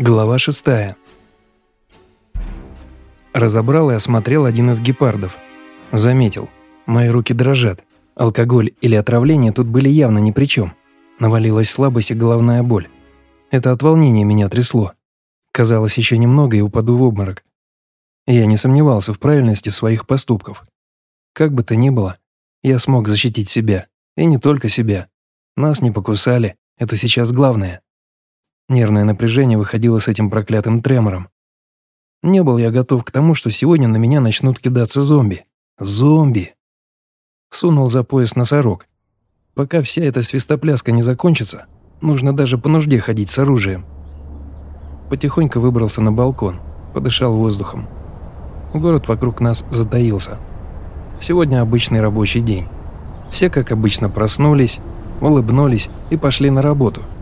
Глава шестая. Разобрал и осмотрел один из гепардов. Заметил. Мои руки дрожат. Алкоголь или отравление тут были явно ни при чем. Навалилась слабость и головная боль. Это от волнения меня трясло. Казалось, еще немного и упаду в обморок. Я не сомневался в правильности своих поступков. Как бы то ни было, я смог защитить себя. И не только себя. Нас не покусали. Это сейчас главное. Нервное напряжение выходило с этим проклятым тремором. Не был я готов к тому, что сегодня на меня начнут кидаться зомби. Зомби! Сунул за пояс носорог. Пока вся эта свистопляска не закончится, нужно даже по нужде ходить с оружием. Потихоньку выбрался на балкон, подышал воздухом. Город вокруг нас затаился. Сегодня обычный рабочий день. Все, как обычно, проснулись, улыбнулись и пошли на работу –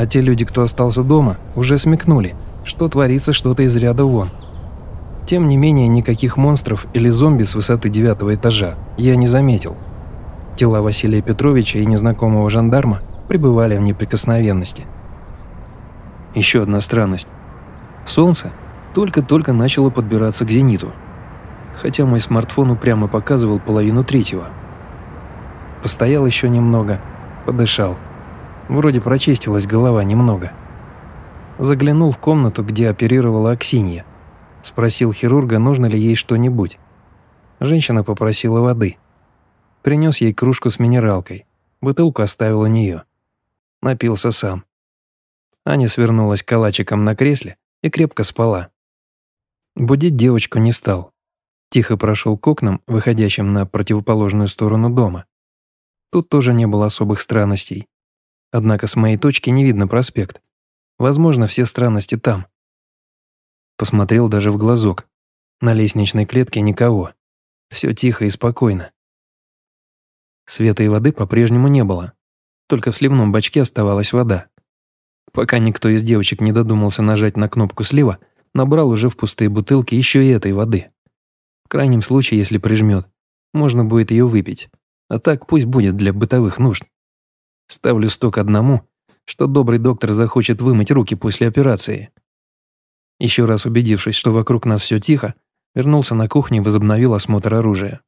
а те люди, кто остался дома, уже смекнули, что творится что-то из ряда вон. Тем не менее, никаких монстров или зомби с высоты девятого этажа я не заметил. Тела Василия Петровича и незнакомого жандарма пребывали в неприкосновенности. Еще одна странность. Солнце только-только начало подбираться к зениту, хотя мой смартфон упрямо показывал половину третьего. Постоял еще немного, подышал – Вроде прочистилась голова немного. Заглянул в комнату, где оперировала Аксинья. Спросил хирурга, нужно ли ей что-нибудь. Женщина попросила воды. Принес ей кружку с минералкой. Бутылку оставил у нее. Напился сам. Аня свернулась калачиком на кресле и крепко спала. Будить девочку не стал. Тихо прошел к окнам, выходящим на противоположную сторону дома. Тут тоже не было особых странностей. Однако с моей точки не видно проспект. Возможно, все странности там. Посмотрел даже в глазок. На лестничной клетке никого. Все тихо и спокойно. Света и воды по-прежнему не было. Только в сливном бачке оставалась вода. Пока никто из девочек не додумался нажать на кнопку слива, набрал уже в пустые бутылки еще и этой воды. В крайнем случае, если прижмет, можно будет ее выпить. А так пусть будет для бытовых нужд. Ставлю сток одному, что добрый доктор захочет вымыть руки после операции. Еще раз убедившись, что вокруг нас все тихо, вернулся на кухню и возобновил осмотр оружия.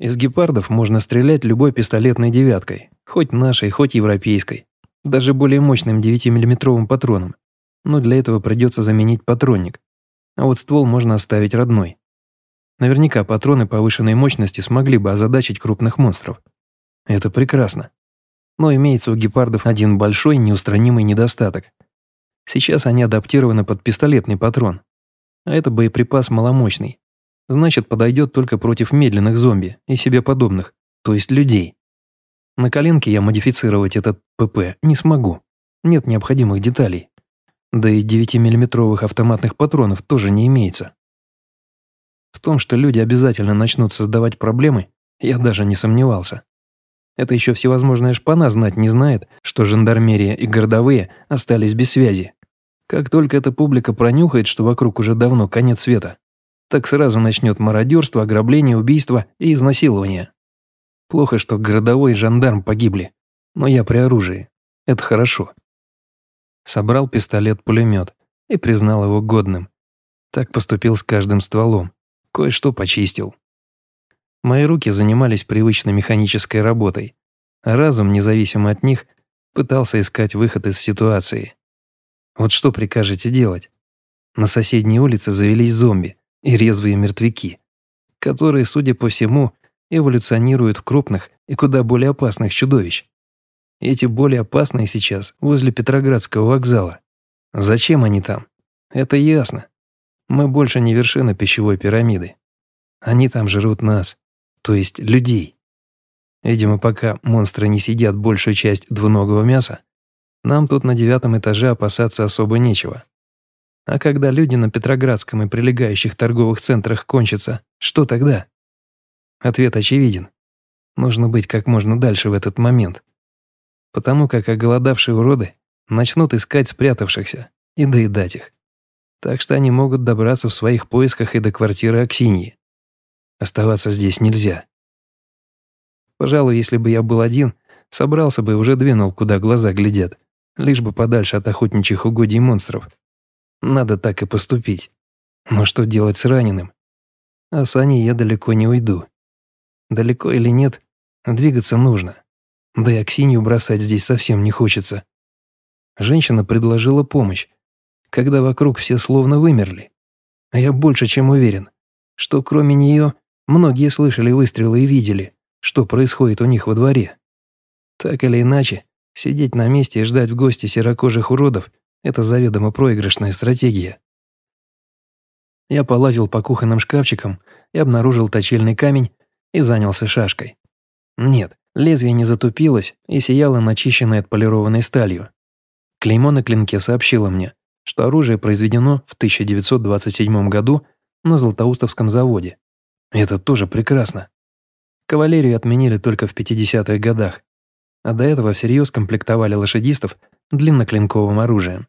Из гепардов можно стрелять любой пистолетной девяткой, хоть нашей, хоть европейской, даже более мощным 9-миллиметровым патроном. Но для этого придется заменить патронник. А вот ствол можно оставить родной. Наверняка патроны повышенной мощности смогли бы озадачить крупных монстров. Это прекрасно. Но имеется у гепардов один большой неустранимый недостаток. Сейчас они адаптированы под пистолетный патрон. А это боеприпас маломощный. Значит, подойдет только против медленных зомби и себе подобных, то есть людей. На коленке я модифицировать этот ПП не смогу. Нет необходимых деталей. Да и 9-миллиметровых автоматных патронов тоже не имеется. В том, что люди обязательно начнут создавать проблемы, я даже не сомневался. Это еще всевозможная шпана знать не знает, что жандармерия и городовые остались без связи. Как только эта публика пронюхает, что вокруг уже давно конец света, так сразу начнет мародерство, ограбление, убийство и изнасилование. Плохо, что городовой и жандарм погибли, но я при оружии. Это хорошо. Собрал пистолет-пулемет и признал его годным. Так поступил с каждым стволом. Кое-что почистил. Мои руки занимались привычной механической работой, а разум, независимо от них, пытался искать выход из ситуации. Вот что прикажете делать? На соседней улице завелись зомби и резвые мертвяки, которые, судя по всему, эволюционируют в крупных и куда более опасных чудовищ. Эти более опасные сейчас возле Петроградского вокзала. Зачем они там? Это ясно. Мы больше не вершина пищевой пирамиды. Они там жрут нас то есть людей. Видимо, пока монстры не съедят большую часть двуногого мяса, нам тут на девятом этаже опасаться особо нечего. А когда люди на Петроградском и прилегающих торговых центрах кончатся, что тогда? Ответ очевиден. Нужно быть как можно дальше в этот момент. Потому как оголодавшие уроды начнут искать спрятавшихся и доедать их. Так что они могут добраться в своих поисках и до квартиры Аксиньи. Оставаться здесь нельзя. Пожалуй, если бы я был один, собрался бы и уже двинул, куда глаза глядят, лишь бы подальше от охотничьих угодий монстров. Надо так и поступить. Но что делать с раненым? А с Аней я далеко не уйду. Далеко или нет, двигаться нужно. Да и Аксинью бросать здесь совсем не хочется. Женщина предложила помощь, когда вокруг все словно вымерли. А я больше чем уверен, что кроме нее многие слышали выстрелы и видели, что происходит у них во дворе. Так или иначе, сидеть на месте и ждать в гости серокожих уродов – это заведомо проигрышная стратегия. Я полазил по кухонным шкафчикам и обнаружил точильный камень и занялся шашкой. Нет, лезвие не затупилось и сияло начищенной отполированной сталью. Клеймо на клинке сообщило мне, что оружие произведено в 1927 году на Златоустовском заводе. Это тоже прекрасно. Кавалерию отменили только в 50-х годах, а до этого всерьез комплектовали лошадистов длинноклинковым оружием.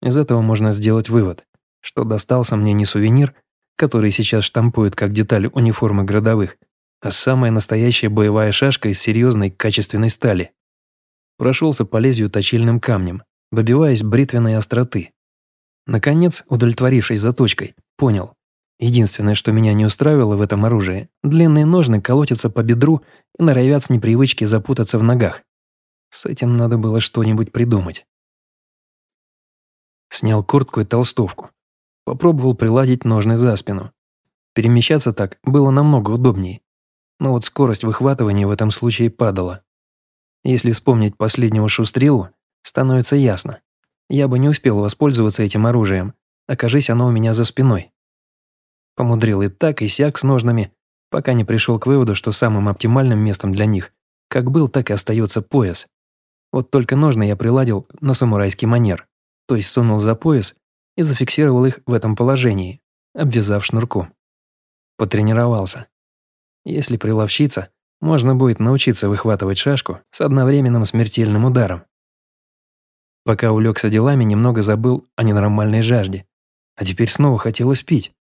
Из этого можно сделать вывод, что достался мне не сувенир, который сейчас штампуют как деталь униформы городовых, а самая настоящая боевая шашка из серьезной качественной стали. Прошелся по лезвию точильным камнем, добиваясь бритвенной остроты. Наконец, удовлетворившись заточкой, понял. Единственное, что меня не устраивало в этом оружии, длинные ножны колотятся по бедру и норовят с непривычки запутаться в ногах. С этим надо было что-нибудь придумать. Снял куртку и толстовку. Попробовал приладить ножны за спину. Перемещаться так было намного удобнее но вот скорость выхватывания в этом случае падала. Если вспомнить последнего шустрилу, становится ясно. Я бы не успел воспользоваться этим оружием, окажись оно у меня за спиной. Помудрил и так, и сяк с ножнами, пока не пришел к выводу, что самым оптимальным местом для них, как был, так и остается пояс. Вот только ножны я приладил на самурайский манер, то есть сунул за пояс и зафиксировал их в этом положении, обвязав шнурком. Потренировался. Если приловчиться, можно будет научиться выхватывать шашку с одновременным смертельным ударом. Пока улегся делами, немного забыл о ненормальной жажде. А теперь снова хотелось пить.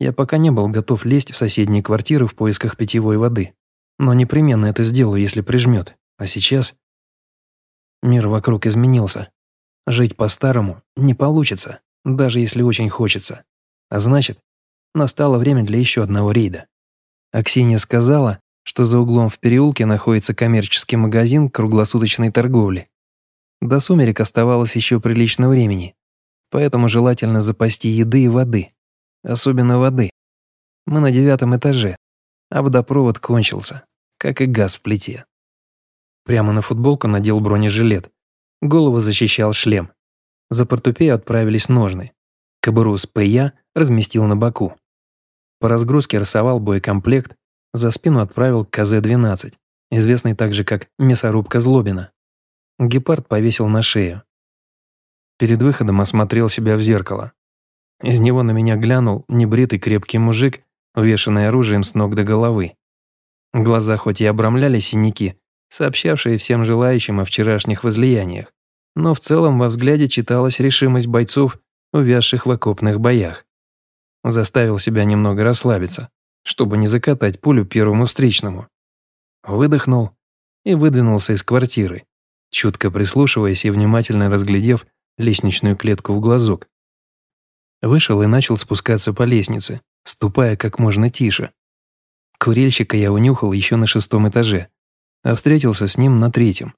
Я пока не был готов лезть в соседние квартиры в поисках питьевой воды. Но непременно это сделаю, если прижмет. А сейчас... Мир вокруг изменился. Жить по-старому не получится, даже если очень хочется. А значит, настало время для еще одного рейда. Аксинья сказала, что за углом в переулке находится коммерческий магазин круглосуточной торговли. До сумерек оставалось еще прилично времени, поэтому желательно запасти еды и воды. Особенно воды. Мы на девятом этаже, а водопровод кончился, как и газ в плите. Прямо на футболку надел бронежилет. Голову защищал шлем. За портупею отправились ножны. Кобуру с ПЯ разместил на боку. По разгрузке рисовал боекомплект, за спину отправил КЗ-12, известный также как мясорубка Злобина. Гепард повесил на шею. Перед выходом осмотрел себя в зеркало. Из него на меня глянул небритый крепкий мужик, увешанный оружием с ног до головы. Глаза хоть и обрамляли синяки, сообщавшие всем желающим о вчерашних возлияниях, но в целом во взгляде читалась решимость бойцов, увязших в окопных боях. Заставил себя немного расслабиться, чтобы не закатать пулю первому встречному. Выдохнул и выдвинулся из квартиры, чутко прислушиваясь и внимательно разглядев лестничную клетку в глазок. Вышел и начал спускаться по лестнице, ступая как можно тише. Курильщика я унюхал еще на шестом этаже, а встретился с ним на третьем.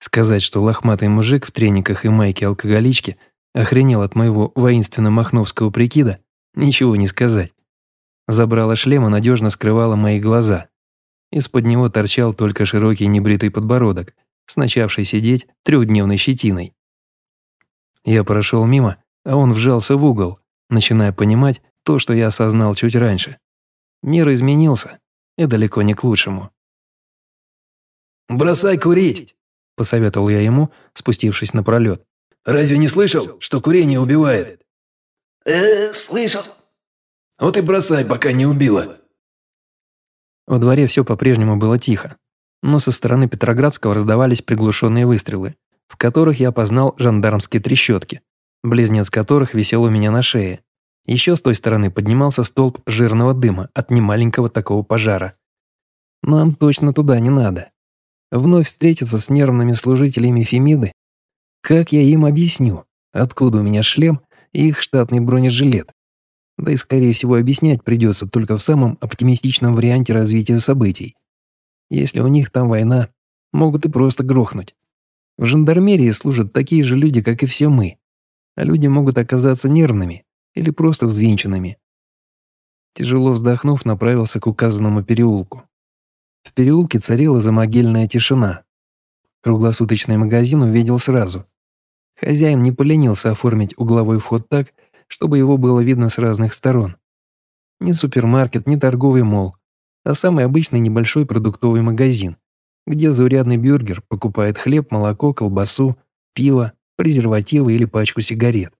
Сказать, что лохматый мужик в трениках и майке алкоголички охренел от моего воинственно-махновского прикида, Ничего не сказать. Забрала шлема надежно скрывала мои глаза. Из-под него торчал только широкий небритый подбородок, с начавшей сидеть трехдневной щетиной. Я прошел мимо, а он вжался в угол, начиная понимать то, что я осознал чуть раньше. Мир изменился, и далеко не к лучшему. «Бросай курить!» – посоветовал я ему, спустившись на пролет. «Разве не слышал, что курение убивает?» «Э, слышал». «Вот и бросай, пока не убила». Во дворе все по-прежнему было тихо, но со стороны Петроградского раздавались приглушенные выстрелы, в которых я опознал жандармские трещотки, близнец которых висел у меня на шее. Еще с той стороны поднимался столб жирного дыма от немаленького такого пожара. Нам точно туда не надо. Вновь встретиться с нервными служителями Фемиды? Как я им объясню, откуда у меня шлем и их штатный бронежилет. Да и, скорее всего, объяснять придется только в самом оптимистичном варианте развития событий. Если у них там война, могут и просто грохнуть. В жандармерии служат такие же люди, как и все мы. А люди могут оказаться нервными или просто взвинченными. Тяжело вздохнув, направился к указанному переулку. В переулке царила замогильная тишина. Круглосуточный магазин увидел сразу. Хозяин не поленился оформить угловой вход так, чтобы его было видно с разных сторон. Ни супермаркет, ни торговый мол, а самый обычный небольшой продуктовый магазин, где заурядный бюргер покупает хлеб, молоко, колбасу, пиво, презервативы или пачку сигарет.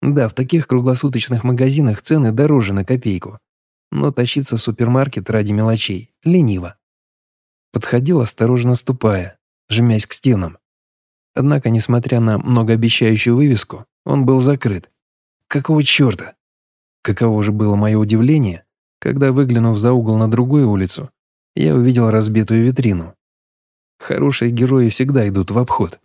Да, в таких круглосуточных магазинах цены дороже на копейку, но тащиться в супермаркет ради мелочей лениво. Подходил, осторожно ступая, жмясь к стенам. Однако, несмотря на многообещающую вывеску, он был закрыт. Какого черта? Каково же было мое удивление, когда, выглянув за угол на другую улицу, я увидел разбитую витрину. Хорошие герои всегда идут в обход.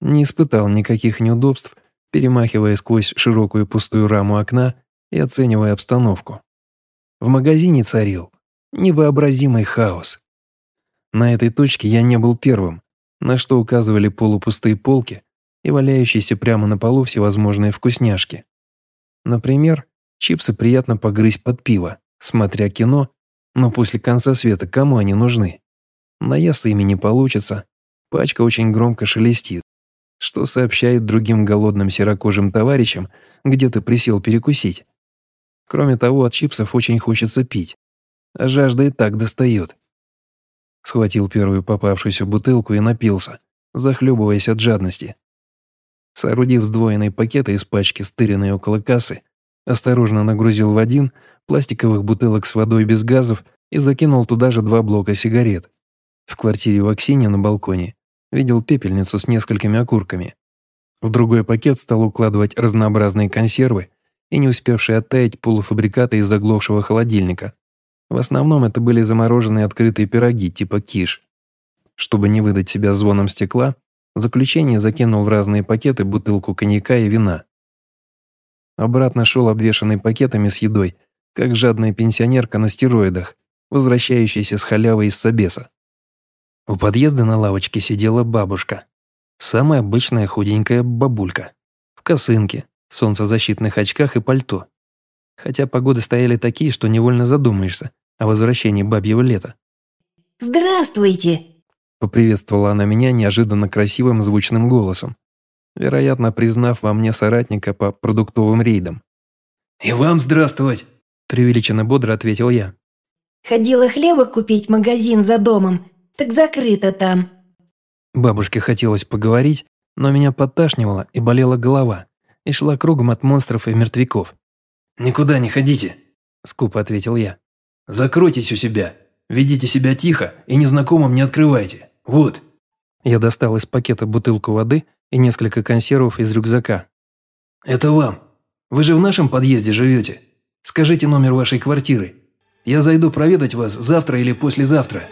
Не испытал никаких неудобств, перемахивая сквозь широкую пустую раму окна и оценивая обстановку. В магазине царил невообразимый хаос. На этой точке я не был первым, на что указывали полупустые полки и валяющиеся прямо на полу всевозможные вкусняшки. Например, чипсы приятно погрызть под пиво, смотря кино, но после конца света кому они нужны? Наесться ими не получится, пачка очень громко шелестит, что сообщает другим голодным серокожим товарищам, где ты присел перекусить. Кроме того, от чипсов очень хочется пить, а жажда и так достает. Схватил первую попавшуюся бутылку и напился, захлебываясь от жадности. Соорудив сдвоенные пакеты из пачки, стыренные около кассы, осторожно нагрузил в один пластиковых бутылок с водой без газов и закинул туда же два блока сигарет. В квартире у Аксини на балконе видел пепельницу с несколькими окурками. В другой пакет стал укладывать разнообразные консервы и не успевшие оттаять полуфабрикаты из заглохшего холодильника. В основном это были замороженные открытые пироги типа киш. Чтобы не выдать себя звоном стекла, заключение закинул в разные пакеты бутылку коньяка и вина. Обратно шел обвешанный пакетами с едой, как жадная пенсионерка на стероидах, возвращающаяся с халявой из собеса. У подъезда на лавочке сидела бабушка. Самая обычная худенькая бабулька. В косынке, солнцезащитных очках и пальто. Хотя погоды стояли такие, что невольно задумаешься о возвращении бабьего лета. «Здравствуйте!» Поприветствовала она меня неожиданно красивым звучным голосом, вероятно, признав во мне соратника по продуктовым рейдам. «И вам здравствовать!» – преувеличенно бодро ответил я. «Ходила хлеба купить в магазин за домом, так закрыто там». Бабушке хотелось поговорить, но меня подташнивало и болела голова, и шла кругом от монстров и мертвяков. «Никуда не ходите», – скупо ответил я. «Закройтесь у себя, ведите себя тихо и незнакомым не открывайте. Вот». Я достал из пакета бутылку воды и несколько консервов из рюкзака. «Это вам. Вы же в нашем подъезде живете. Скажите номер вашей квартиры. Я зайду проведать вас завтра или послезавтра».